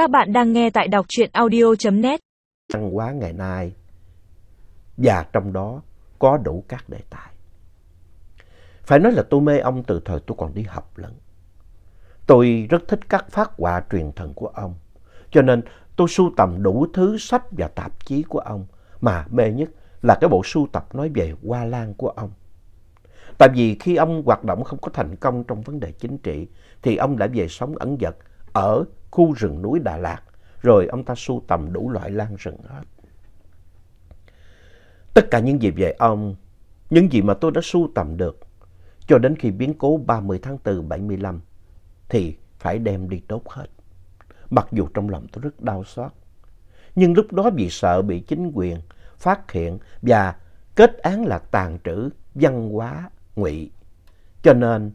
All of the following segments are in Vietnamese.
Các bạn đang nghe tại đọc truyện audio.net văn hóa ngày nay và trong đó có đủ các đề tài. Phải nói là tôi mê ông từ thời tôi còn đi học lẫn. Tôi rất thích các phát họa truyền thần của ông, cho nên tôi sưu tầm đủ thứ sách và tạp chí của ông, mà mê nhất là cái bộ sưu tập nói về hoa lan của ông. Tại vì khi ông hoạt động không có thành công trong vấn đề chính trị, thì ông đã về sống ẩn dật ở khu rừng núi Đà Lạt, rồi ông ta sưu tầm đủ loại lan rừng hết. Tất cả những gì về ông, những gì mà tôi đã sưu tầm được, cho đến khi biến cố 30 tháng 4 75, thì phải đem đi đốt hết. Mặc dù trong lòng tôi rất đau xót. Nhưng lúc đó vì sợ bị chính quyền phát hiện và kết án là tàn trữ văn hóa ngụy. Cho nên,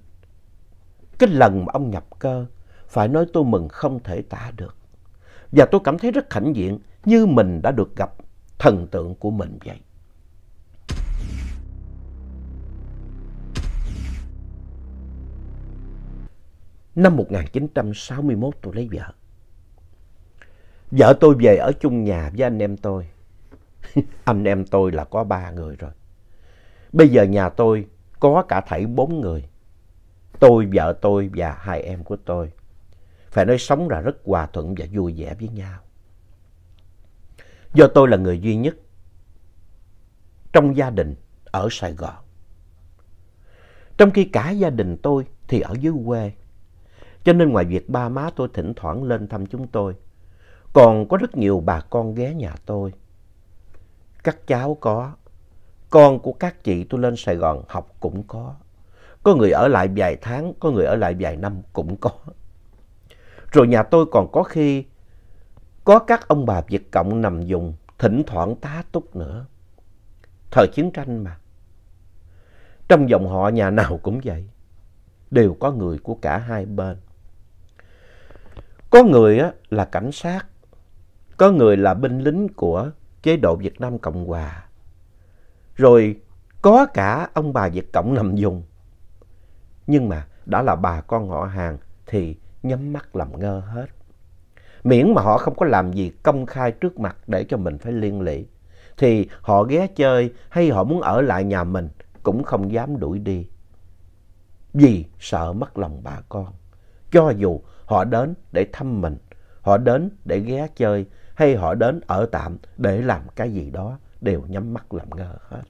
cái lần mà ông nhập cơ, phải nói tôi mừng không thể tả được. Và tôi cảm thấy rất hãnh diện như mình đã được gặp thần tượng của mình vậy. Năm 1961 tôi lấy vợ. Vợ tôi về ở chung nhà với anh em tôi. anh em tôi là có ba người rồi. Bây giờ nhà tôi có cả thảy bốn người. Tôi, vợ tôi và hai em của tôi. Phải nói sống là rất hòa thuận và vui vẻ với nhau. Do tôi là người duy nhất trong gia đình ở Sài Gòn. Trong khi cả gia đình tôi thì ở dưới quê. Cho nên ngoài việc ba má tôi thỉnh thoảng lên thăm chúng tôi, còn có rất nhiều bà con ghé nhà tôi. Các cháu có, con của các chị tôi lên Sài Gòn học cũng có. Có người ở lại vài tháng, có người ở lại vài năm cũng có. Rồi nhà tôi còn có khi có các ông bà Việt Cộng nằm dùng, thỉnh thoảng tá túc nữa. Thời chiến tranh mà. Trong dòng họ nhà nào cũng vậy. Đều có người của cả hai bên. Có người á, là cảnh sát, có người là binh lính của chế độ Việt Nam Cộng Hòa. Rồi có cả ông bà Việt Cộng nằm dùng. Nhưng mà đã là bà con họ hàng thì nhắm mắt làm ngơ hết. Miễn mà họ không có làm gì công khai trước mặt để cho mình phải liên lụy. Thì họ ghé chơi hay họ muốn ở lại nhà mình cũng không dám đuổi đi. Vì sợ mất lòng bà con. Cho dù họ đến để thăm mình, họ đến để ghé chơi hay họ đến ở tạm để làm cái gì đó đều nhắm mắt làm ngơ hết.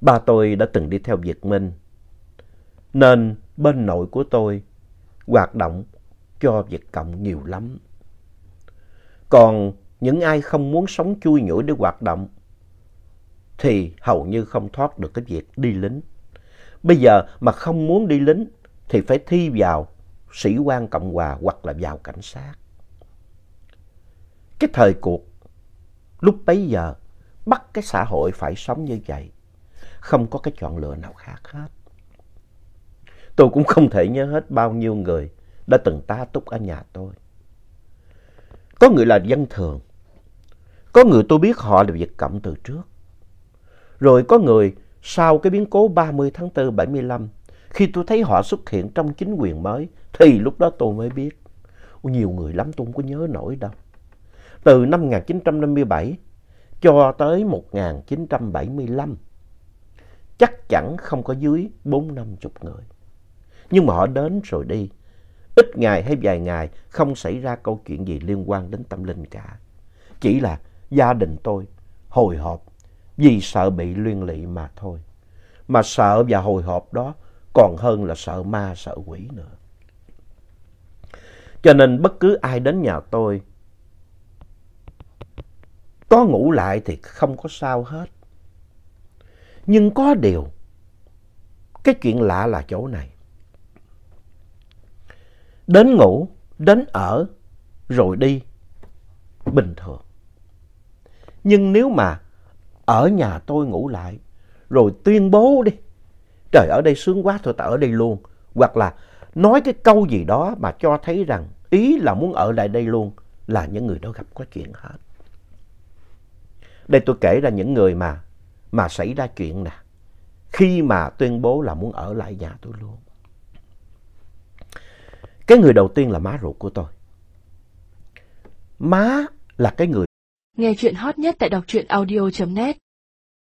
Ba tôi đã từng đi theo Việt Minh, nên bên nội của tôi hoạt động cho việc Cộng nhiều lắm. Còn những ai không muốn sống chui nhủi để hoạt động thì hầu như không thoát được cái việc đi lính. Bây giờ mà không muốn đi lính thì phải thi vào sĩ quan Cộng Hòa hoặc là vào cảnh sát. Cái thời cuộc lúc bấy giờ bắt cái xã hội phải sống như vậy. Không có cái chọn lựa nào khác hết. Tôi cũng không thể nhớ hết bao nhiêu người đã từng tá túc ở nhà tôi. Có người là dân thường. Có người tôi biết họ là Việt Cộng từ trước. Rồi có người sau cái biến cố 30 tháng 4 75, khi tôi thấy họ xuất hiện trong chính quyền mới, thì lúc đó tôi mới biết. Nhiều người lắm tôi không có nhớ nổi đâu. Từ năm 1957 cho tới 1975, chắc chắn không có dưới bốn năm chục người. Nhưng mà họ đến rồi đi. Ít ngày hay vài ngày không xảy ra câu chuyện gì liên quan đến tâm linh cả. Chỉ là gia đình tôi hồi hộp vì sợ bị liên lụy mà thôi. Mà sợ và hồi hộp đó còn hơn là sợ ma sợ quỷ nữa. Cho nên bất cứ ai đến nhà tôi có ngủ lại thì không có sao hết. Nhưng có điều, cái chuyện lạ là chỗ này. Đến ngủ, đến ở, rồi đi, bình thường. Nhưng nếu mà ở nhà tôi ngủ lại, rồi tuyên bố đi, trời ở đây sướng quá thôi ta ở đây luôn. Hoặc là nói cái câu gì đó mà cho thấy rằng ý là muốn ở lại đây luôn là những người đó gặp có chuyện hết. Đây tôi kể ra những người mà, mà xảy ra chuyện nè. Khi mà tuyên bố là muốn ở lại nhà tôi luôn. Cái người đầu tiên là má ruột của tôi. Má là cái người. Nghe chuyện hot nhất tại đọc truyện audio.net